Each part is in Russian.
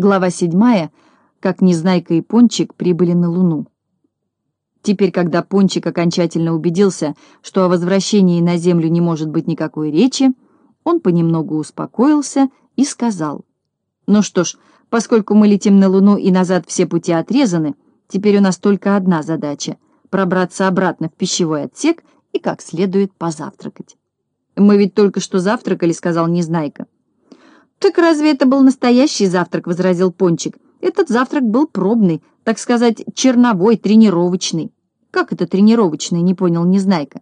Глава седьмая. Как Незнайка и Пончик прибыли на Луну. Теперь, когда Пончик окончательно убедился, что о возвращении на Землю не может быть никакой речи, он понемногу успокоился и сказал, «Ну что ж, поскольку мы летим на Луну и назад все пути отрезаны, теперь у нас только одна задача — пробраться обратно в пищевой отсек и как следует позавтракать». «Мы ведь только что завтракали», — сказал Незнайка. «Так разве это был настоящий завтрак?» — возразил Пончик. «Этот завтрак был пробный, так сказать, черновой, тренировочный». «Как это тренировочный?» — не понял Незнайка.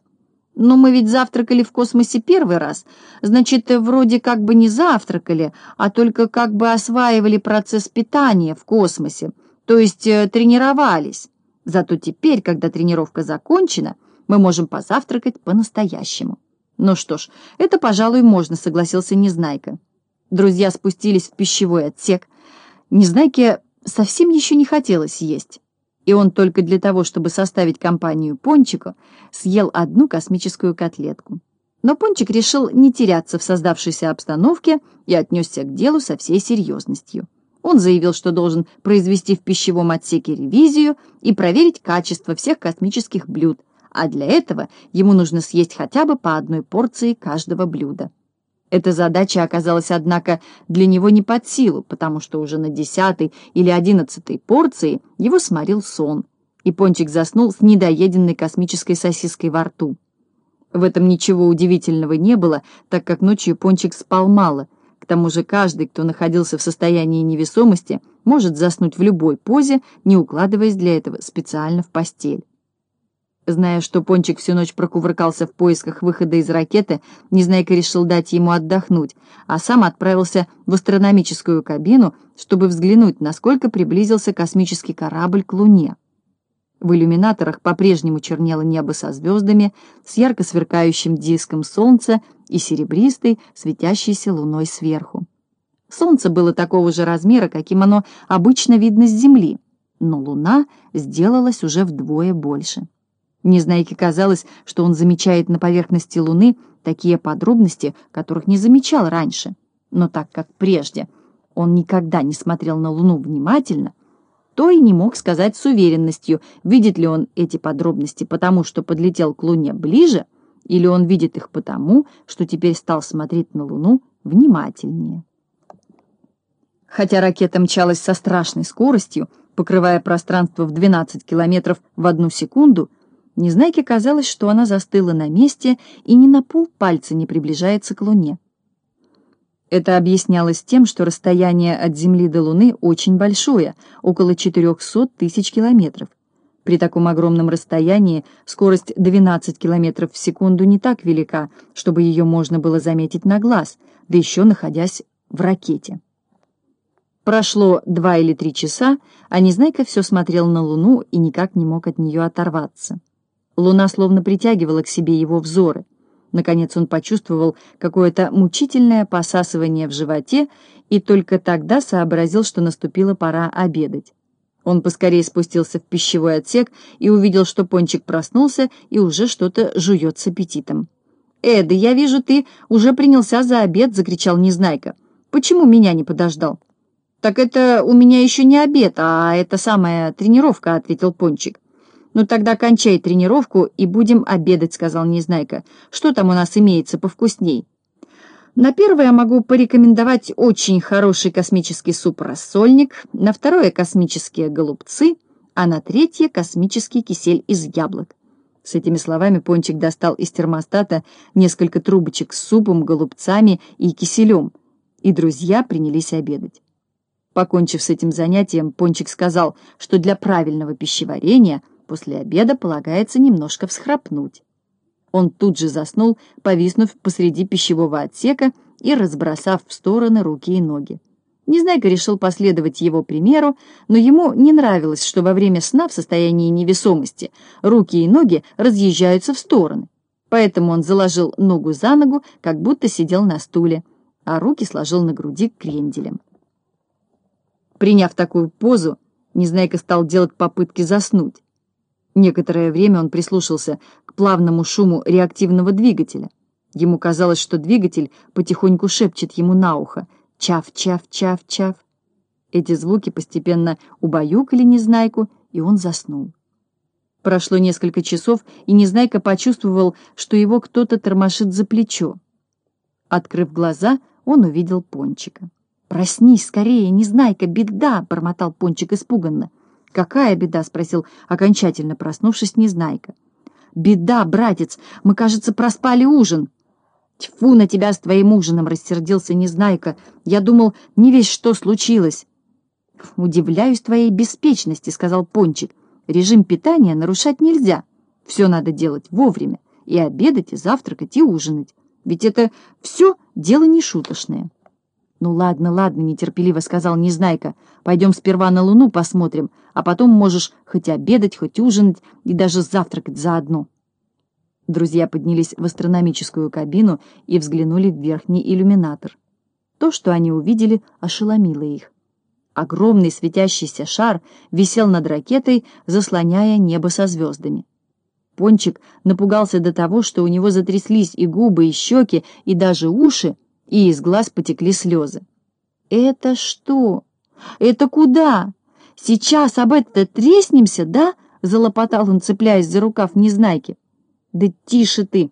«Но мы ведь завтракали в космосе первый раз. Значит, вроде как бы не завтракали, а только как бы осваивали процесс питания в космосе, то есть э, тренировались. Зато теперь, когда тренировка закончена, мы можем позавтракать по-настоящему». «Ну что ж, это, пожалуй, можно», — согласился Незнайка. Друзья спустились в пищевой отсек. Незнайке совсем еще не хотелось есть, и он только для того, чтобы составить компанию Пончику, съел одну космическую котлетку. Но Пончик решил не теряться в создавшейся обстановке и отнесся к делу со всей серьезностью. Он заявил, что должен произвести в пищевом отсеке ревизию и проверить качество всех космических блюд, а для этого ему нужно съесть хотя бы по одной порции каждого блюда. Эта задача оказалась, однако, для него не под силу, потому что уже на десятой или одиннадцатой порции его сморил сон, и Пончик заснул с недоеденной космической сосиской во рту. В этом ничего удивительного не было, так как ночью Пончик спал мало. К тому же каждый, кто находился в состоянии невесомости, может заснуть в любой позе, не укладываясь для этого специально в постель. Зная, что Пончик всю ночь прокувыркался в поисках выхода из ракеты, Незнайка решил дать ему отдохнуть, а сам отправился в астрономическую кабину, чтобы взглянуть, насколько приблизился космический корабль к Луне. В иллюминаторах по-прежнему чернело небо со звездами, с ярко сверкающим диском солнца и серебристой, светящейся луной сверху. Солнце было такого же размера, каким оно обычно видно с Земли, но луна сделалась уже вдвое больше. Незнайке казалось, что он замечает на поверхности Луны такие подробности, которых не замечал раньше. Но так как прежде он никогда не смотрел на Луну внимательно, то и не мог сказать с уверенностью, видит ли он эти подробности потому, что подлетел к Луне ближе, или он видит их потому, что теперь стал смотреть на Луну внимательнее. Хотя ракета мчалась со страшной скоростью, покрывая пространство в 12 километров в одну секунду, Незнайке казалось, что она застыла на месте и ни на полпальца не приближается к Луне. Это объяснялось тем, что расстояние от Земли до Луны очень большое, около 400 тысяч километров. При таком огромном расстоянии скорость 12 километров в секунду не так велика, чтобы ее можно было заметить на глаз, да еще находясь в ракете. Прошло два или три часа, а Незнайка все смотрел на Луну и никак не мог от нее оторваться. Луна словно притягивала к себе его взоры. Наконец он почувствовал какое-то мучительное посасывание в животе и только тогда сообразил, что наступила пора обедать. Он поскорее спустился в пищевой отсек и увидел, что Пончик проснулся и уже что-то жует с аппетитом. «Эда, я вижу, ты уже принялся за обед!» — закричал Незнайка. «Почему меня не подождал?» «Так это у меня еще не обед, а это самая тренировка», — ответил Пончик. «Ну тогда кончай тренировку и будем обедать», — сказал Незнайка. «Что там у нас имеется повкусней?» На первое могу порекомендовать очень хороший космический суп-рассольник, на второе — космические голубцы, а на третье — космический кисель из яблок. С этими словами Пончик достал из термостата несколько трубочек с супом, голубцами и киселем, и друзья принялись обедать. Покончив с этим занятием, Пончик сказал, что для правильного пищеварения — После обеда полагается немножко всхрапнуть. Он тут же заснул, повиснув посреди пищевого отсека и разбросав в стороны руки и ноги. Незнайка решил последовать его примеру, но ему не нравилось, что во время сна в состоянии невесомости руки и ноги разъезжаются в стороны. Поэтому он заложил ногу за ногу, как будто сидел на стуле, а руки сложил на груди кренделем. Приняв такую позу, Незнайка стал делать попытки заснуть. Некоторое время он прислушался к плавному шуму реактивного двигателя. Ему казалось, что двигатель потихоньку шепчет ему на ухо «Чав-чав-чав-чав». Эти звуки постепенно убаюкали Незнайку, и он заснул. Прошло несколько часов, и Незнайка почувствовал, что его кто-то тормошит за плечо. Открыв глаза, он увидел Пончика. «Проснись скорее, Незнайка, беда!» — бормотал Пончик испуганно. «Какая беда?» — спросил, окончательно проснувшись Незнайка. «Беда, братец! Мы, кажется, проспали ужин!» «Тьфу на тебя с твоим ужином!» — рассердился Незнайка. «Я думал, не весь что случилось!» «Удивляюсь твоей беспечности», — сказал Пончик. Режим питания нарушать нельзя. Все надо делать вовремя. И обедать, и завтракать, и ужинать. Ведь это все дело не шуточное. «Ну ладно, ладно», — нетерпеливо сказал Незнайка. «Пойдем сперва на Луну посмотрим, а потом можешь хоть обедать, хоть ужинать и даже завтракать заодно». Друзья поднялись в астрономическую кабину и взглянули в верхний иллюминатор. То, что они увидели, ошеломило их. Огромный светящийся шар висел над ракетой, заслоняя небо со звездами. Пончик напугался до того, что у него затряслись и губы, и щеки, и даже уши, и из глаз потекли слезы. «Это что? Это куда? Сейчас об это треснемся, да?» — залопотал он, цепляясь за рукав Незнайки. «Да тише ты!»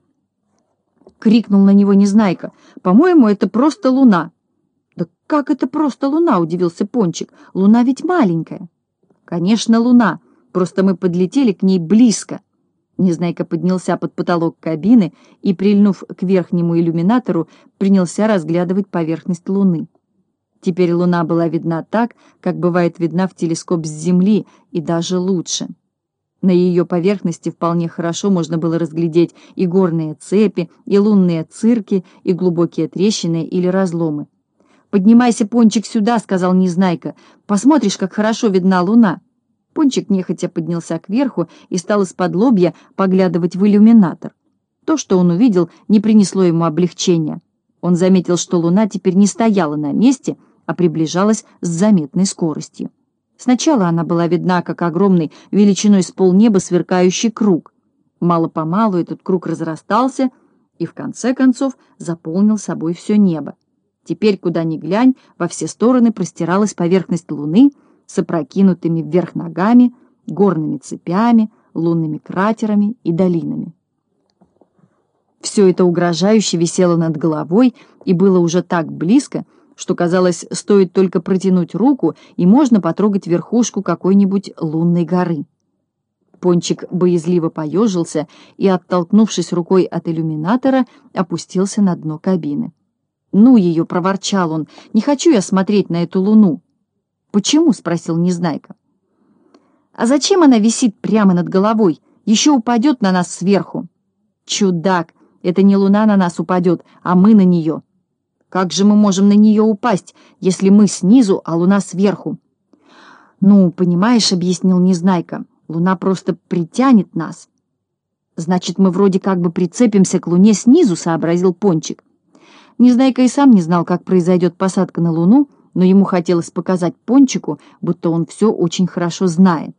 — крикнул на него Незнайка. «По-моему, это просто луна». «Как это просто луна?» — удивился Пончик. «Луна ведь маленькая». «Конечно, луна. Просто мы подлетели к ней близко». Незнайка поднялся под потолок кабины и, прильнув к верхнему иллюминатору, принялся разглядывать поверхность луны. Теперь луна была видна так, как бывает видна в телескоп с Земли, и даже лучше. На ее поверхности вполне хорошо можно было разглядеть и горные цепи, и лунные цирки, и глубокие трещины или разломы. «Поднимайся, Пончик, сюда», — сказал Незнайка. «Посмотришь, как хорошо видна луна». Пончик нехотя поднялся кверху и стал из-под лобья поглядывать в иллюминатор. То, что он увидел, не принесло ему облегчения. Он заметил, что луна теперь не стояла на месте, а приближалась с заметной скоростью. Сначала она была видна, как огромный величиной с полнеба сверкающий круг. Мало-помалу этот круг разрастался и, в конце концов, заполнил собой все небо. Теперь, куда ни глянь, во все стороны простиралась поверхность Луны с опрокинутыми вверх ногами, горными цепями, лунными кратерами и долинами. Все это угрожающе висело над головой и было уже так близко, что, казалось, стоит только протянуть руку, и можно потрогать верхушку какой-нибудь лунной горы. Пончик боязливо поежился и, оттолкнувшись рукой от иллюминатора, опустился на дно кабины. «Ну ее!» — проворчал он. «Не хочу я смотреть на эту луну». «Почему?» — спросил Незнайка. «А зачем она висит прямо над головой? Еще упадет на нас сверху». «Чудак! Это не луна на нас упадет, а мы на нее». «Как же мы можем на нее упасть, если мы снизу, а луна сверху?» «Ну, понимаешь», — объяснил Незнайка, — «луна просто притянет нас». «Значит, мы вроде как бы прицепимся к луне снизу», — сообразил Пончик. Незнайка и сам не знал, как произойдет посадка на Луну, но ему хотелось показать Пончику, будто он все очень хорошо знает.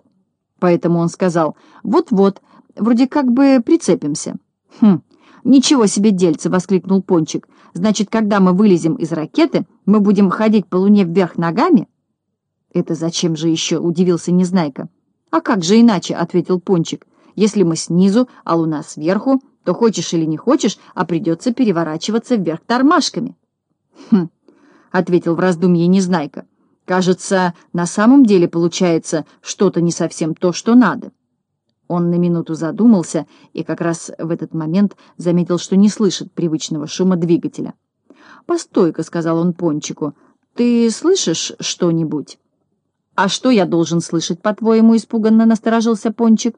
Поэтому он сказал «Вот-вот, вроде как бы прицепимся». «Хм, ничего себе дельце!» — воскликнул Пончик. «Значит, когда мы вылезем из ракеты, мы будем ходить по Луне вверх ногами?» «Это зачем же еще?» — удивился Незнайка. «А как же иначе?» — ответил Пончик. «Если мы снизу, а Луна сверху, то хочешь или не хочешь, а придется переворачиваться вверх тормашками. «Хм», — ответил в раздумье Незнайка, — «кажется, на самом деле получается что-то не совсем то, что надо». Он на минуту задумался и как раз в этот момент заметил, что не слышит привычного шума двигателя. «Постой-ка», — сказал он Пончику, — «ты слышишь что-нибудь?» «А что я должен слышать, по-твоему?» — испуганно насторожился Пончик.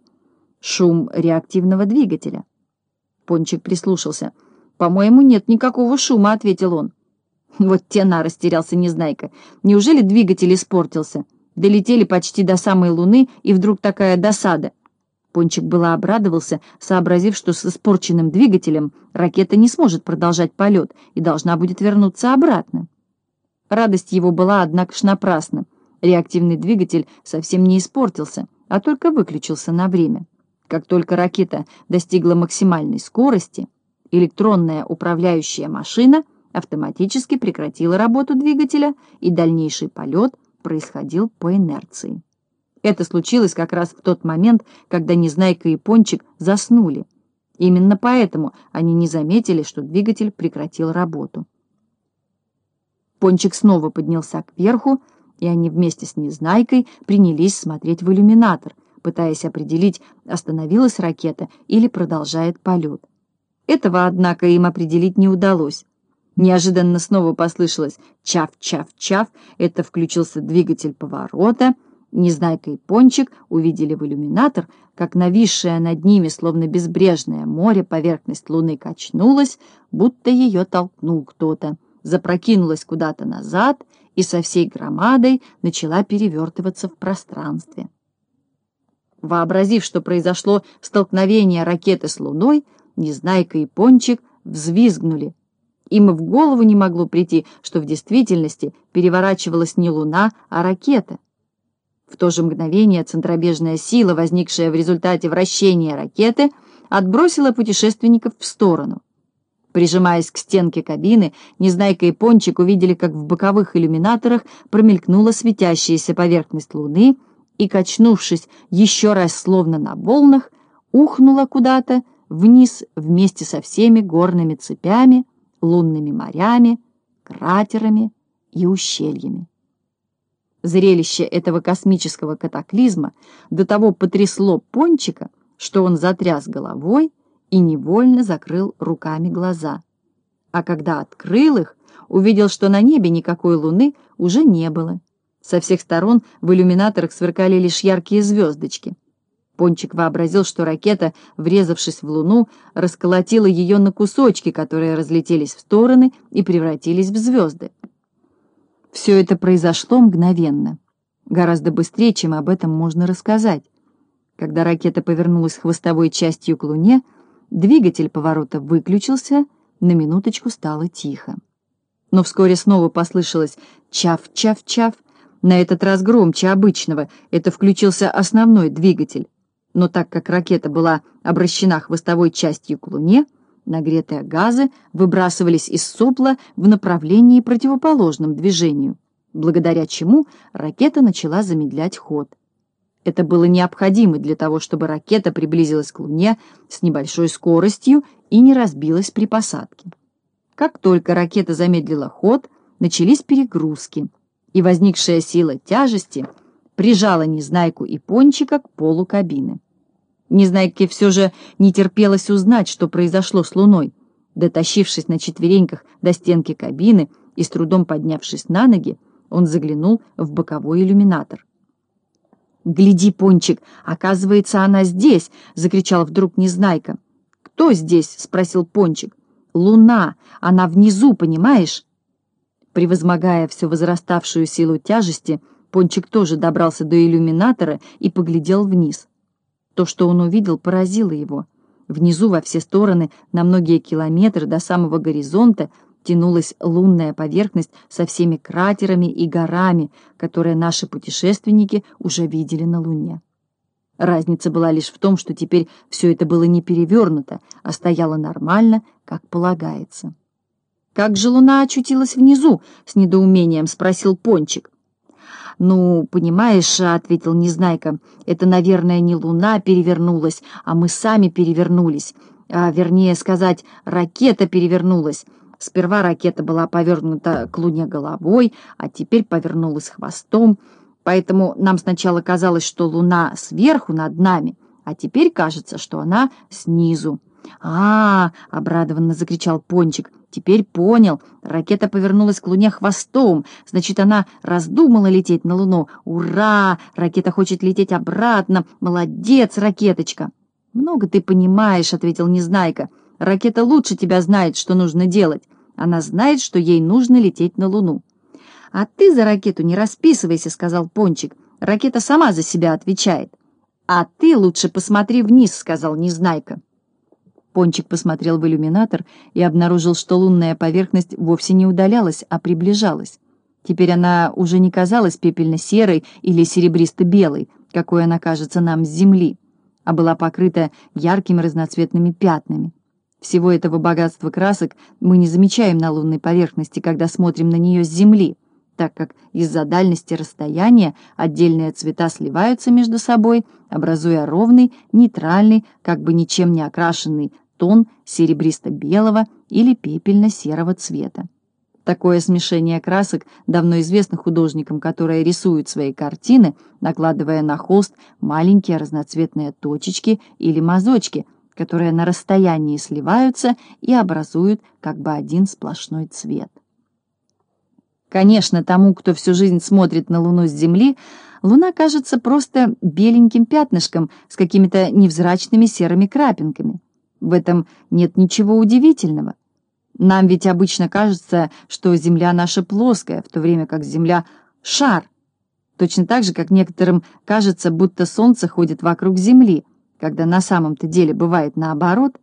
«Шум реактивного двигателя». Пончик прислушался. «По-моему, нет никакого шума», — ответил он. «Вот тена!» — растерялся Незнайка. «Неужели двигатель испортился? Долетели почти до самой Луны, и вдруг такая досада!» Пончик было обрадовался, сообразив, что с испорченным двигателем ракета не сможет продолжать полет и должна будет вернуться обратно. Радость его была, однако ж, напрасна. Реактивный двигатель совсем не испортился, а только выключился на время. Как только ракета достигла максимальной скорости, электронная управляющая машина автоматически прекратила работу двигателя, и дальнейший полет происходил по инерции. Это случилось как раз в тот момент, когда Незнайка и Пончик заснули. Именно поэтому они не заметили, что двигатель прекратил работу. Пончик снова поднялся кверху, и они вместе с Незнайкой принялись смотреть в иллюминатор, пытаясь определить, остановилась ракета или продолжает полет. Этого, однако, им определить не удалось. Неожиданно снова послышалось «чав-чав-чав», это включился двигатель поворота — Незнайка и Пончик увидели в иллюминатор, как нависшая над ними, словно безбрежное море, поверхность луны качнулась, будто ее толкнул кто-то, запрокинулась куда-то назад и со всей громадой начала перевертываться в пространстве. Вообразив, что произошло столкновение ракеты с луной, Незнайка и Пончик взвизгнули. Им и в голову не могло прийти, что в действительности переворачивалась не луна, а ракета. В то же мгновение центробежная сила, возникшая в результате вращения ракеты, отбросила путешественников в сторону. Прижимаясь к стенке кабины, Незнайка и Пончик увидели, как в боковых иллюминаторах промелькнула светящаяся поверхность Луны и, качнувшись еще раз словно на волнах, ухнула куда-то вниз вместе со всеми горными цепями, лунными морями, кратерами и ущельями. Зрелище этого космического катаклизма до того потрясло Пончика, что он затряс головой и невольно закрыл руками глаза. А когда открыл их, увидел, что на небе никакой луны уже не было. Со всех сторон в иллюминаторах сверкали лишь яркие звездочки. Пончик вообразил, что ракета, врезавшись в луну, расколотила ее на кусочки, которые разлетелись в стороны и превратились в звезды. Все это произошло мгновенно, гораздо быстрее, чем об этом можно рассказать. Когда ракета повернулась хвостовой частью к Луне, двигатель поворота выключился, на минуточку стало тихо. Но вскоре снова послышалось «чав-чав-чав», на этот раз громче обычного, это включился основной двигатель. Но так как ракета была обращена хвостовой частью к Луне, Нагретые газы выбрасывались из сопла в направлении противоположном движению, благодаря чему ракета начала замедлять ход. Это было необходимо для того, чтобы ракета приблизилась к Луне с небольшой скоростью и не разбилась при посадке. Как только ракета замедлила ход, начались перегрузки, и возникшая сила тяжести прижала Незнайку и Пончика к полу кабины. Незнайке все же не терпелось узнать, что произошло с Луной. Дотащившись на четвереньках до стенки кабины и с трудом поднявшись на ноги, он заглянул в боковой иллюминатор. «Гляди, Пончик, оказывается, она здесь!» — закричал вдруг Незнайка. «Кто здесь?» — спросил Пончик. «Луна! Она внизу, понимаешь?» Превозмогая все возраставшую силу тяжести, Пончик тоже добрался до иллюминатора и поглядел вниз. То, что он увидел, поразило его. Внизу во все стороны, на многие километры до самого горизонта, тянулась лунная поверхность со всеми кратерами и горами, которые наши путешественники уже видели на Луне. Разница была лишь в том, что теперь все это было не перевернуто, а стояло нормально, как полагается. «Как же Луна очутилась внизу?» — с недоумением спросил Пончик. «Ну, понимаешь, — ответил Незнайка, — это, наверное, не луна перевернулась, а мы сами перевернулись. А, вернее сказать, ракета перевернулась. Сперва ракета была повернута к луне головой, а теперь повернулась хвостом. Поэтому нам сначала казалось, что луна сверху над нами, а теперь кажется, что она снизу. «А, -а — обрадованно закричал Пончик, — теперь понял. Ракета повернулась к Луне хвостом, значит, она раздумала лететь на Луну. Ура! Ракета хочет лететь обратно. Молодец, ракеточка!» «Много ты понимаешь», — ответил Незнайка. «Ракета лучше тебя знает, что нужно делать. Она знает, что ей нужно лететь на Луну». «А ты за ракету не расписывайся», — сказал Пончик. «Ракета сама за себя отвечает». «А ты лучше посмотри вниз», — сказал Незнайка. Пончик посмотрел в иллюминатор и обнаружил, что лунная поверхность вовсе не удалялась, а приближалась. Теперь она уже не казалась пепельно-серой или серебристо-белой, какой она кажется нам с Земли, а была покрыта яркими разноцветными пятнами. Всего этого богатства красок мы не замечаем на лунной поверхности, когда смотрим на нее с Земли. так как из-за дальности расстояния отдельные цвета сливаются между собой, образуя ровный, нейтральный, как бы ничем не окрашенный тон серебристо-белого или пепельно-серого цвета. Такое смешение красок давно известно художникам, которые рисуют свои картины, накладывая на холст маленькие разноцветные точечки или мазочки, которые на расстоянии сливаются и образуют как бы один сплошной цвет. Конечно, тому, кто всю жизнь смотрит на Луну с Земли, Луна кажется просто беленьким пятнышком с какими-то невзрачными серыми крапинками. В этом нет ничего удивительного. Нам ведь обычно кажется, что Земля наша плоская, в то время как Земля — шар. Точно так же, как некоторым кажется, будто Солнце ходит вокруг Земли, когда на самом-то деле бывает наоборот.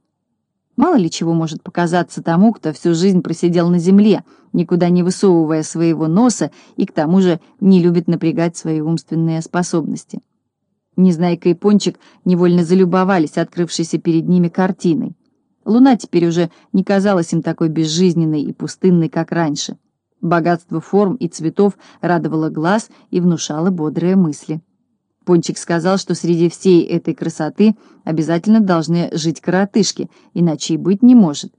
Мало ли чего может показаться тому, кто всю жизнь просидел на Земле, никуда не высовывая своего носа и к тому же не любит напрягать свои умственные способности. Незнайка и Пончик невольно залюбовались открывшейся перед ними картиной. Луна теперь уже не казалась им такой безжизненной и пустынной, как раньше. Богатство форм и цветов радовало глаз и внушало бодрые мысли. Пончик сказал, что среди всей этой красоты обязательно должны жить коротышки, иначе и быть не может.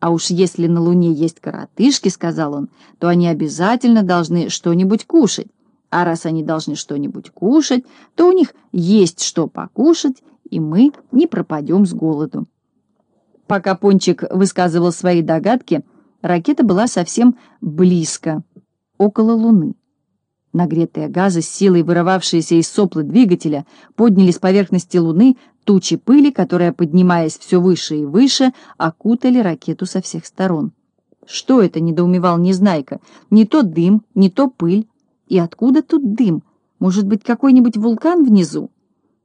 «А уж если на Луне есть коротышки, — сказал он, — то они обязательно должны что-нибудь кушать. А раз они должны что-нибудь кушать, то у них есть что покушать, и мы не пропадем с голоду». Пока Пончик высказывал свои догадки, ракета была совсем близко, около Луны. Нагретые газы, с силой вырывавшиеся из сопла двигателя, подняли с поверхности Луны тучи пыли, которые, поднимаясь все выше и выше, окутали ракету со всех сторон. Что это, недоумевал Незнайка, не то дым, не то пыль. И откуда тут дым? Может быть, какой-нибудь вулкан внизу?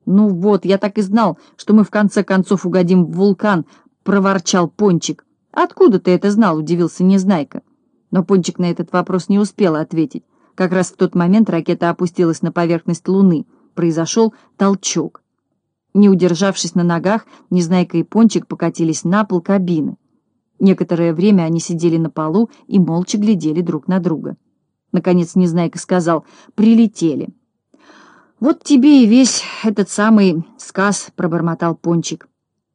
Ну вот, я так и знал, что мы в конце концов угодим в вулкан, — проворчал Пончик. «Откуда ты это знал?» — удивился Незнайка. Но Пончик на этот вопрос не успел ответить. Как раз в тот момент ракета опустилась на поверхность Луны. Произошел толчок. Не удержавшись на ногах, Незнайка и Пончик покатились на пол кабины. Некоторое время они сидели на полу и молча глядели друг на друга. Наконец Незнайка сказал «Прилетели». «Вот тебе и весь этот самый сказ», — пробормотал Пончик.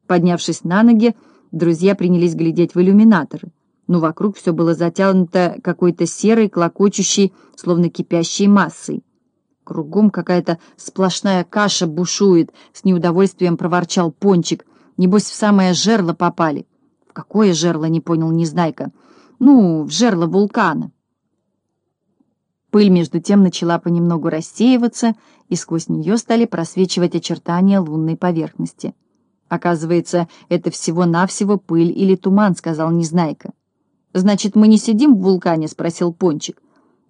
Поднявшись на ноги, друзья принялись глядеть в иллюминаторы, но вокруг все было затянуто какой-то серой, клокочущей, словно кипящей массой. Кругом какая-то сплошная каша бушует, с неудовольствием проворчал Пончик. Небось, в самое жерло попали. В какое жерло, не понял Незнайка. Ну, в жерло вулкана. Пыль, между тем, начала понемногу рассеиваться, и сквозь нее стали просвечивать очертания лунной поверхности. «Оказывается, это всего-навсего пыль или туман», — сказал Незнайка. «Значит, мы не сидим в вулкане?» — спросил Пончик.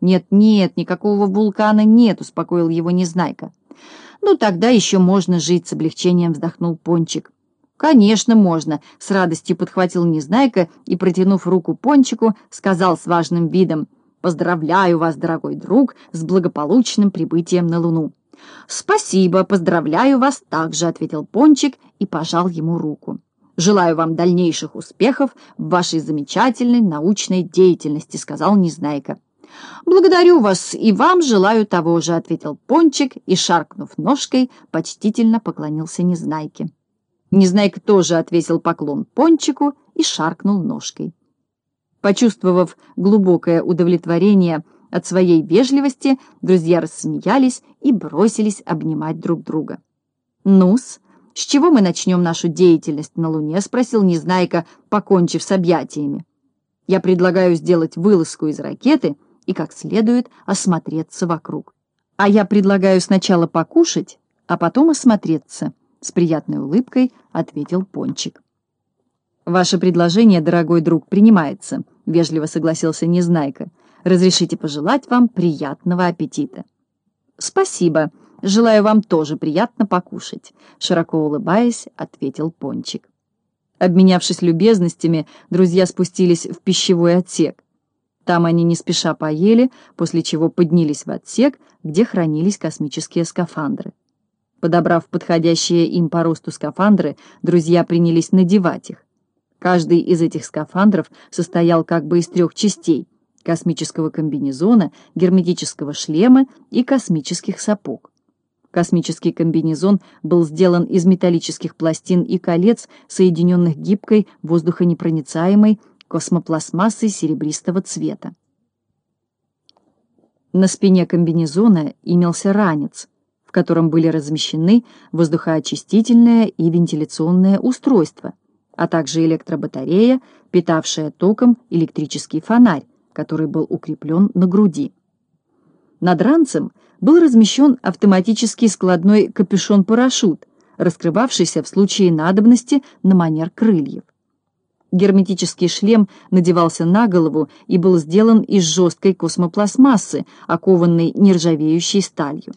«Нет-нет, никакого вулкана нет», — успокоил его Незнайка. «Ну, тогда еще можно жить», — с облегчением вздохнул Пончик. «Конечно, можно», — с радостью подхватил Незнайка и, протянув руку Пончику, сказал с важным видом, «Поздравляю вас, дорогой друг, с благополучным прибытием на Луну». «Спасибо, поздравляю вас также», — ответил Пончик и пожал ему руку. «Желаю вам дальнейших успехов в вашей замечательной научной деятельности», — сказал Незнайка. «Благодарю вас и вам желаю того же», — ответил Пончик и, шаркнув ножкой, почтительно поклонился Незнайке. Незнайка тоже отвесил поклон Пончику и шаркнул ножкой. Почувствовав глубокое удовлетворение, — от своей вежливости друзья рассмеялись и бросились обнимать друг друга. «Ну-с, с чего мы начнем нашу деятельность на Луне?» — спросил Незнайка, покончив с объятиями. «Я предлагаю сделать вылазку из ракеты и как следует осмотреться вокруг. А я предлагаю сначала покушать, а потом осмотреться», — с приятной улыбкой ответил Пончик. «Ваше предложение, дорогой друг, принимается», — вежливо согласился Незнайка. Разрешите пожелать вам приятного аппетита». «Спасибо. Желаю вам тоже приятно покушать», — широко улыбаясь, ответил Пончик. Обменявшись любезностями, друзья спустились в пищевой отсек. Там они не спеша поели, после чего поднялись в отсек, где хранились космические скафандры. Подобрав подходящие им по росту скафандры, друзья принялись надевать их. Каждый из этих скафандров состоял как бы из трех частей — космического комбинезона, герметического шлема и космических сапог. Космический комбинезон был сделан из металлических пластин и колец, соединенных гибкой, воздухонепроницаемой космопластмассой серебристого цвета. На спине комбинезона имелся ранец, в котором были размещены воздухоочистительное и вентиляционное устройство, а также электробатарея, питавшая током электрический фонарь, который был укреплен на груди. Над ранцем был размещен автоматический складной капюшон-парашют, раскрывавшийся в случае надобности на манер крыльев. Герметический шлем надевался на голову и был сделан из жесткой космопластмассы, окованной нержавеющей сталью.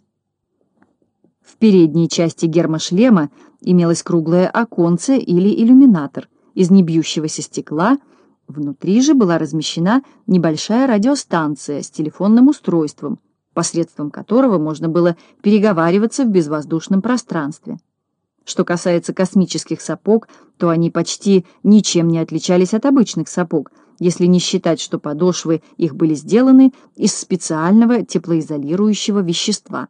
В передней части гермошлема имелось круглое оконце или иллюминатор из небьющегося стекла, внутри же была размещена небольшая радиостанция с телефонным устройством, посредством которого можно было переговариваться в безвоздушном пространстве. Что касается космических сапог, то они почти ничем не отличались от обычных сапог, если не считать, что подошвы их были сделаны из специального теплоизолирующего вещества.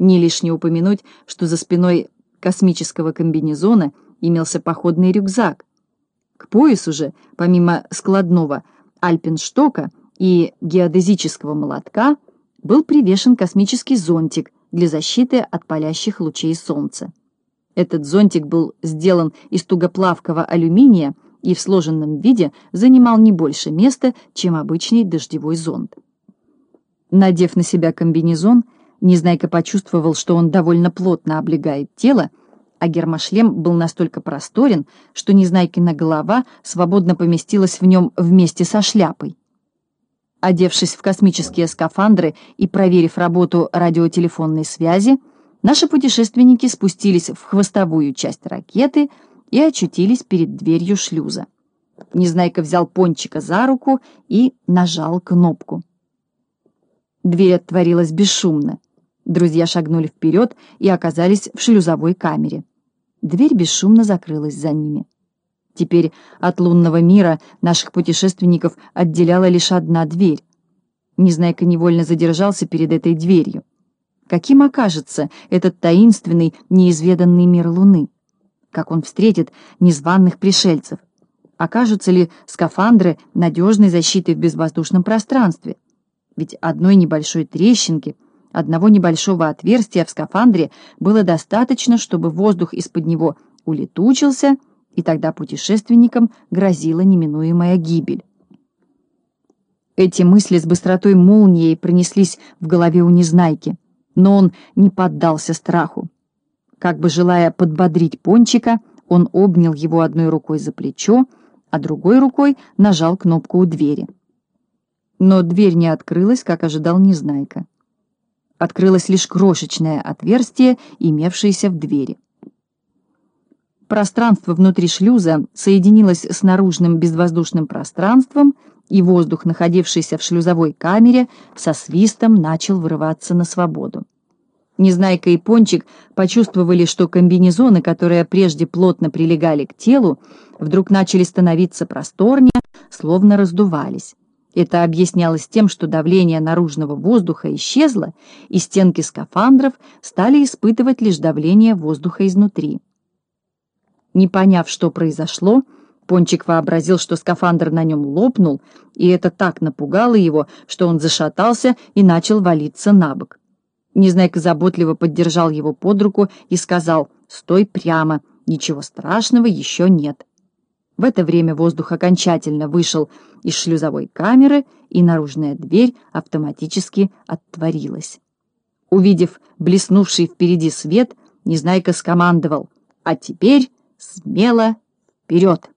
Не лишне упомянуть, что за спиной космического комбинезона имелся походный рюкзак. К поясу же, помимо складного альпинштока и геодезического молотка, был привешен космический зонтик для защиты от палящих лучей солнца. Этот зонтик был сделан из тугоплавкого алюминия и в сложенном виде занимал не больше места, чем обычный дождевой зонт. Надев на себя комбинезон, Незнайка почувствовал, что он довольно плотно облегает тело, а гермошлем был настолько просторен, что Незнайкина голова свободно поместилась в нем вместе со шляпой. Одевшись в космические скафандры и проверив работу радиотелефонной связи, Наши путешественники спустились в хвостовую часть ракеты и очутились перед дверью шлюза. Незнайка взял Пончика за руку и нажал кнопку. Дверь отворилась бесшумно. Друзья шагнули вперед и оказались в шлюзовой камере. Дверь бесшумно закрылась за ними. Теперь от лунного мира наших путешественников отделяла лишь одна дверь. Незнайка невольно задержался перед этой дверью. Каким окажется этот таинственный, неизведанный мир Луны? Как он встретит незваных пришельцев? Окажутся ли скафандры надежной защитой в безвоздушном пространстве? Ведь одной небольшой трещинки, одного небольшого отверстия в скафандре было достаточно, чтобы воздух из-под него улетучился, и тогда путешественникам грозила неминуемая гибель. Эти мысли с быстротой молнии пронеслись в голове у Незнайки но он не поддался страху. Как бы желая подбодрить Пончика, он обнял его одной рукой за плечо, а другой рукой нажал кнопку у двери. Но дверь не открылась, как ожидал Незнайка. Открылось лишь крошечное отверстие, имевшееся в двери. Пространство внутри шлюза соединилось с наружным безвоздушным пространством, и воздух, находившийся в шлюзовой камере, со свистом начал вырываться на свободу. Незнайка и Пончик почувствовали, что комбинезоны, которые прежде плотно прилегали к телу, вдруг начали становиться просторнее, словно раздувались. Это объяснялось тем, что давление наружного воздуха исчезло, и стенки скафандров стали испытывать лишь давление воздуха изнутри. Не поняв, что произошло, Пончик вообразил, что скафандр на нем лопнул, и это так напугало его, что он зашатался и начал валиться на бок. Незнайка заботливо поддержал его под руку и сказал «Стой прямо, ничего страшного еще нет». В это время воздух окончательно вышел из шлюзовой камеры, и наружная дверь автоматически отворилась. Увидев блеснувший впереди свет, Незнайка скомандовал «А теперь смело вперед!»